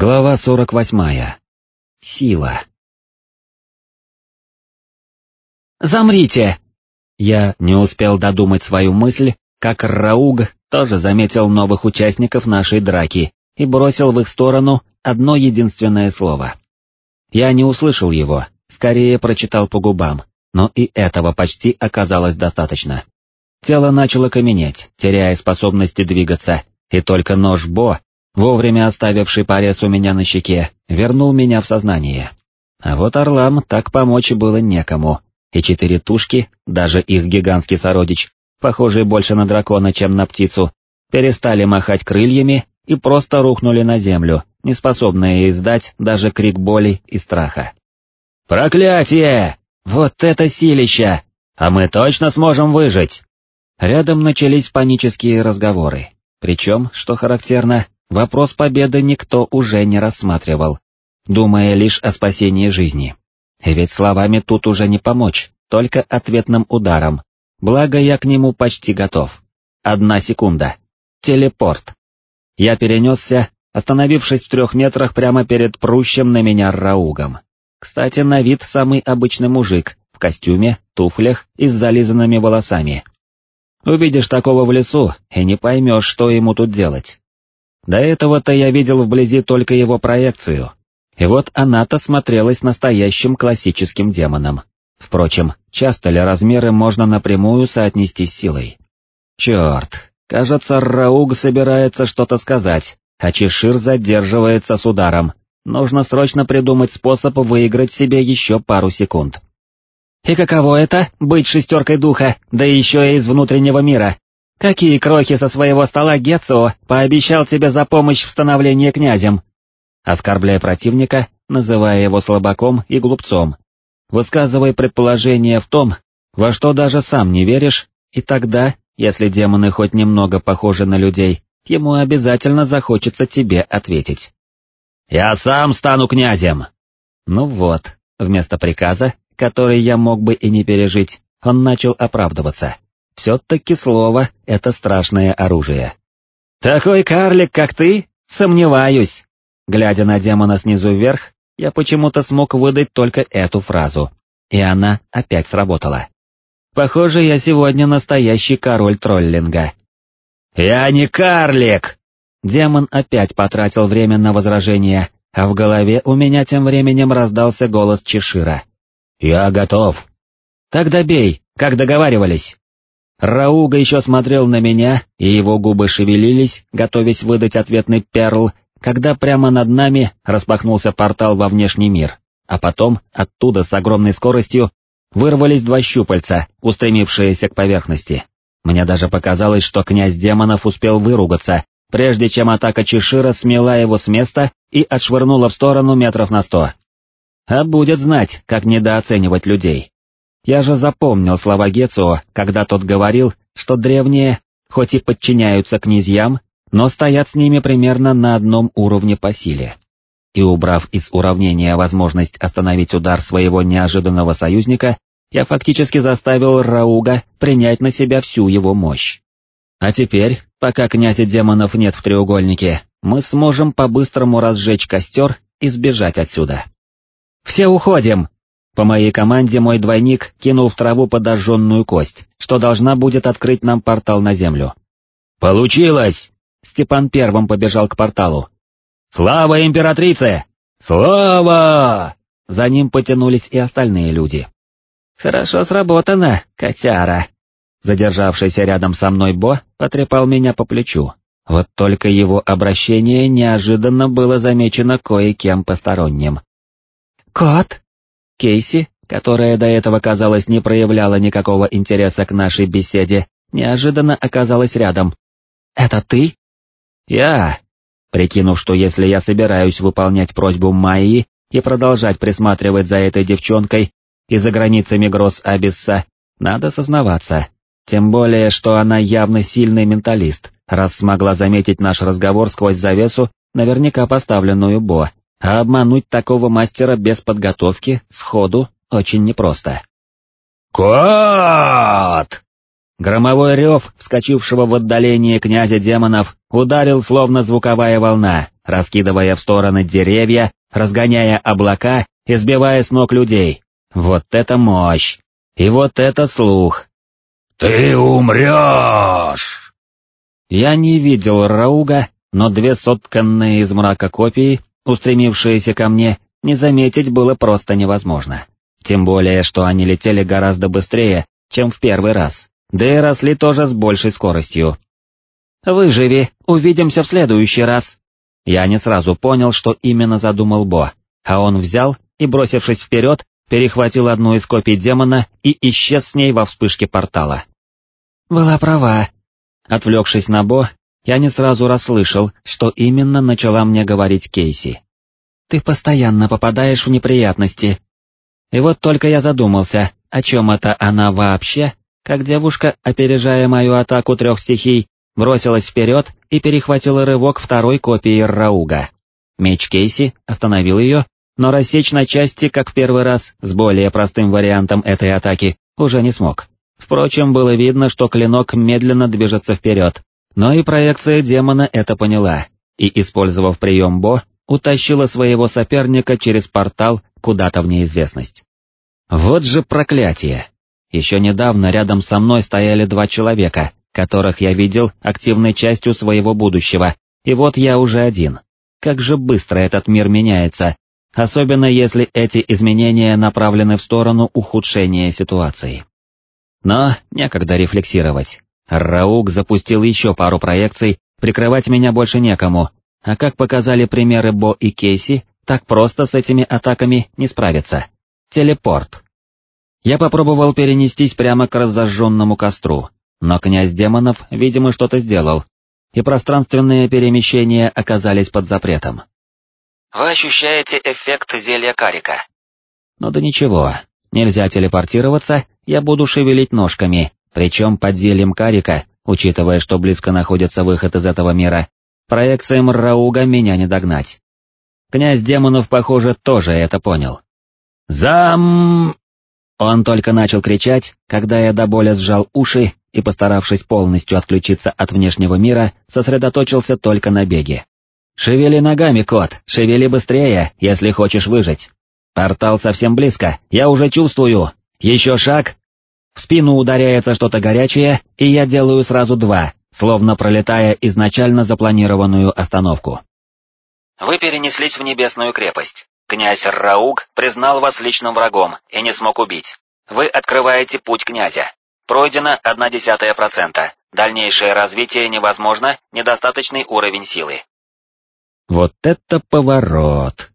Глава 48. Сила. «Замрите!» Я не успел додумать свою мысль, как Рауг тоже заметил новых участников нашей драки и бросил в их сторону одно единственное слово. Я не услышал его, скорее прочитал по губам, но и этого почти оказалось достаточно. Тело начало каменеть, теряя способности двигаться, и только нож Бо вовремя оставивший порез у меня на щеке, вернул меня в сознание. А вот орлам так помочь было некому, и четыре тушки, даже их гигантский сородич, похожий больше на дракона, чем на птицу, перестали махать крыльями и просто рухнули на землю, неспособные издать даже крик боли и страха. «Проклятие! Вот это силища! А мы точно сможем выжить!» Рядом начались панические разговоры, причем, что характерно, Вопрос победы никто уже не рассматривал, думая лишь о спасении жизни. Ведь словами тут уже не помочь, только ответным ударом, благо я к нему почти готов. Одна секунда. Телепорт. Я перенесся, остановившись в трех метрах прямо перед прущим на меня Раугом. Кстати, на вид самый обычный мужик, в костюме, туфлях и с зализанными волосами. Увидишь такого в лесу и не поймешь, что ему тут делать. До этого-то я видел вблизи только его проекцию. И вот она-то смотрелась настоящим классическим демоном. Впрочем, часто ли размеры можно напрямую соотнести с силой? Черт, кажется, Рауг собирается что-то сказать, а Чешир задерживается с ударом. Нужно срочно придумать способ выиграть себе еще пару секунд. «И каково это, быть шестеркой духа, да еще и из внутреннего мира?» Какие крохи со своего стола Гетцо пообещал тебе за помощь в становлении князем? Оскорбляя противника, называя его слабаком и глупцом. Высказывай предположение в том, во что даже сам не веришь, и тогда, если демоны хоть немного похожи на людей, ему обязательно захочется тебе ответить. «Я сам стану князем!» Ну вот, вместо приказа, который я мог бы и не пережить, он начал оправдываться. Все-таки слово — это страшное оружие. «Такой карлик, как ты? Сомневаюсь!» Глядя на демона снизу вверх, я почему-то смог выдать только эту фразу. И она опять сработала. Похоже, я сегодня настоящий король троллинга. «Я не карлик!» Демон опять потратил время на возражение, а в голове у меня тем временем раздался голос Чешира. «Я готов». «Тогда бей, как договаривались». Рауга еще смотрел на меня, и его губы шевелились, готовясь выдать ответный перл, когда прямо над нами распахнулся портал во внешний мир, а потом оттуда с огромной скоростью вырвались два щупальца, устремившиеся к поверхности. Мне даже показалось, что князь демонов успел выругаться, прежде чем атака Чешира смела его с места и отшвырнула в сторону метров на сто. А будет знать, как недооценивать людей. Я же запомнил слова Гецио, когда тот говорил, что древние, хоть и подчиняются князьям, но стоят с ними примерно на одном уровне по силе. И убрав из уравнения возможность остановить удар своего неожиданного союзника, я фактически заставил Рауга принять на себя всю его мощь. А теперь, пока князя демонов нет в треугольнике, мы сможем по-быстрому разжечь костер и сбежать отсюда. «Все уходим!» По моей команде мой двойник кинул в траву подожженную кость, что должна будет открыть нам портал на землю. «Получилось!» Степан первым побежал к порталу. «Слава императрице! Слава!» За ним потянулись и остальные люди. «Хорошо сработано, котяра!» Задержавшийся рядом со мной Бо потрепал меня по плечу. Вот только его обращение неожиданно было замечено кое-кем посторонним. «Кот!» Кейси, которая до этого, казалось, не проявляла никакого интереса к нашей беседе, неожиданно оказалась рядом. «Это ты?» «Я!» Прикинув, что если я собираюсь выполнять просьбу Майи и продолжать присматривать за этой девчонкой и за границами гроз Абисса, надо сознаваться. Тем более, что она явно сильный менталист, раз смогла заметить наш разговор сквозь завесу, наверняка поставленную Бо, а обмануть такого мастера без подготовки, сходу, очень непросто. «Кот!» Громовой рев, вскочившего в отдалении князя демонов, ударил словно звуковая волна, раскидывая в стороны деревья, разгоняя облака и сбивая с ног людей. Вот это мощь! И вот это слух! «Ты умрешь!» Я не видел Рауга, но две сотканные из мрака копии, устремившиеся ко мне, не заметить было просто невозможно. Тем более, что они летели гораздо быстрее, чем в первый раз, да и росли тоже с большей скоростью. «Выживи, увидимся в следующий раз!» Я не сразу понял, что именно задумал Бо, а он взял и, бросившись вперед, перехватил одну из копий демона и исчез с ней во вспышке портала. «Была права». Отвлекшись на Бо, я не сразу расслышал, что именно начала мне говорить Кейси. «Ты постоянно попадаешь в неприятности». И вот только я задумался, о чем это она вообще, как девушка, опережая мою атаку трех стихий, бросилась вперед и перехватила рывок второй копии Рауга. Меч Кейси остановил ее, но рассечь на части, как в первый раз, с более простым вариантом этой атаки, уже не смог. Впрочем, было видно, что клинок медленно движется вперед, но и проекция демона это поняла, и, использовав прием Бо, утащила своего соперника через портал куда-то в неизвестность. Вот же проклятие! Еще недавно рядом со мной стояли два человека, которых я видел активной частью своего будущего, и вот я уже один. Как же быстро этот мир меняется, особенно если эти изменения направлены в сторону ухудшения ситуации. Но некогда рефлексировать. Раук запустил еще пару проекций, прикрывать меня больше некому, а как показали примеры Бо и Кейси, так просто с этими атаками не справиться. Телепорт. Я попробовал перенестись прямо к разожженному костру, но князь демонов, видимо, что-то сделал, и пространственные перемещения оказались под запретом. Вы ощущаете эффект зелья карика. Ну да ничего, нельзя телепортироваться, я буду шевелить ножками, причем под зельем карика, учитывая, что близко находится выход из этого мира, проекциям Рауга меня не догнать. Князь демонов, похоже, тоже это понял. «Зам...» Он только начал кричать, когда я до боли сжал уши и, постаравшись полностью отключиться от внешнего мира, сосредоточился только на беге. «Шевели ногами, кот, шевели быстрее, если хочешь выжить. Портал совсем близко, я уже чувствую. Еще шаг, в спину ударяется что-то горячее, и я делаю сразу два, словно пролетая изначально запланированную остановку. Вы перенеслись в небесную крепость. Князь Рауг признал вас личным врагом и не смог убить. Вы открываете путь князя. Пройдено одна десятая процента. Дальнейшее развитие невозможно, недостаточный уровень силы. Вот это поворот!